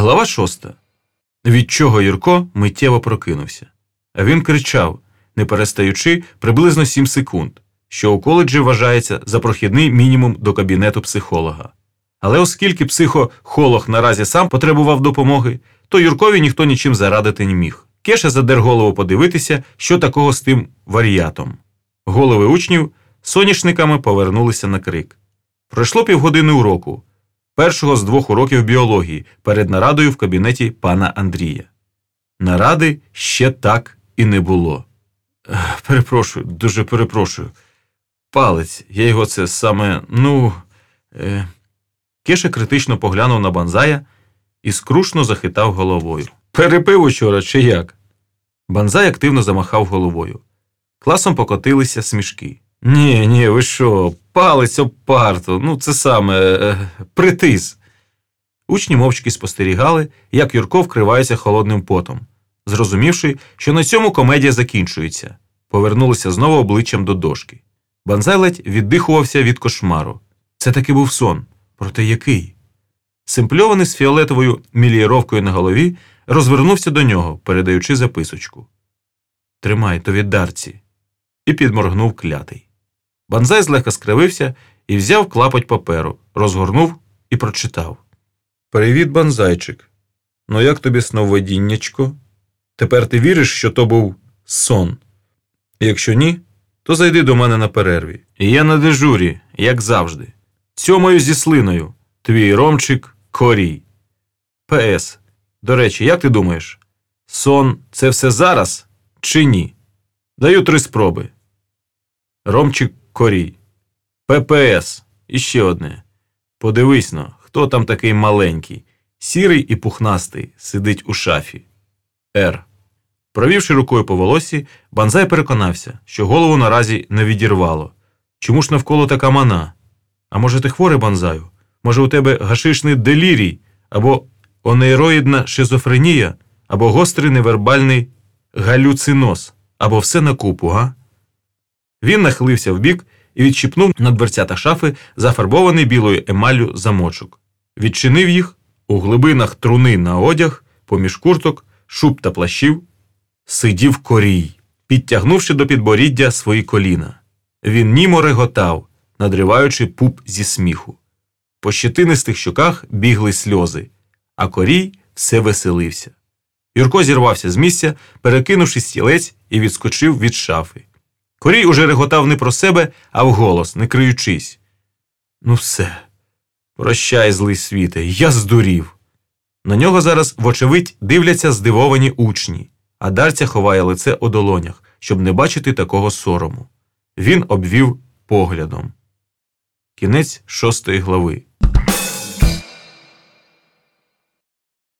Глава шоста. Від чого Юрко миттєво прокинувся. Він кричав, не перестаючи приблизно 7 секунд, що у коледжі вважається за прохідний мінімум до кабінету психолога. Але оскільки психохолог наразі сам потребував допомоги, то Юркові ніхто нічим зарадити не міг. Кеша задер голову подивитися, що такого з тим варіатом. Голови учнів соняшниками повернулися на крик. Пройшло півгодини уроку, першого з двох уроків біології перед нарадою в кабінеті пана Андрія. Наради ще так і не було. Перепрошую, дуже перепрошую. Палець, я його це саме, ну. Е... Кеша критично поглянув на банзая і скрушно захитав головою. Перепив учора чи як? Банзай активно замахав головою. Класом покотилися смішки. Ні, ні, ви що, палець об парту, ну це саме е, притис. Учні мовчки спостерігали, як Юрко вкривається холодним потом, зрозумівши, що на цьому комедія закінчується, повернулися знову обличчям до дошки. Банзай віддихувався від кошмару. Це таки був сон. Проте який? Симпльований з фіолетовою мілієровкою на голові, розвернувся до нього, передаючи записочку. Тримай то від дарці. І підморгнув клятий. Банзай злегка скривився і взяв клапоть паперу, розгорнув і прочитав. Привіт, банзайчик. Ну як тобі сновидіннячко? Тепер ти віриш, що то був сон? Якщо ні, то зайди до мене на перерві. І я на дежурі, як завжди. Цьомою зі слиною, твій ромчик корій. П.С. До речі, як ти думаєш, сон це все зараз чи ні? Даю три спроби. Ромчик корій. ППС. І ще одне. Подивись но, хто там такий маленький, сірий і пухнастий, сидить у шафі. Р. Провівши рукою по волосі, Банзай переконався, що голову наразі не відірвало. Чому ж навколо така мана? А може, ти хворий банзаю? Може, у тебе гашишний делірій, або онейроїдна шизофренія, або гострий невербальний галюциноз, або все на купу, га? Він нахилився вбік і відчіпнув на дверцята шафи зафарбований білою емаллю замочок. Відчинив їх у глибинах труни на одяг, поміж курток, шуб та плащів, сидів корій, підтягнувши до підборіддя свої коліна. Він німо реготав надриваючи пуп зі сміху. По щетинистих щоках бігли сльози, а корій все веселився. Юрко зірвався з місця, перекинувши стілець і відскочив від шафи. Корій уже реготав не про себе, а вголос, не криючись. Ну, все, прощай, злий світе, я здурів. На нього зараз, вочевидь, дивляться здивовані учні, а дарця ховає лице у долонях, щоб не бачити такого сорому. Він обвів поглядом. Кінець шостої глави.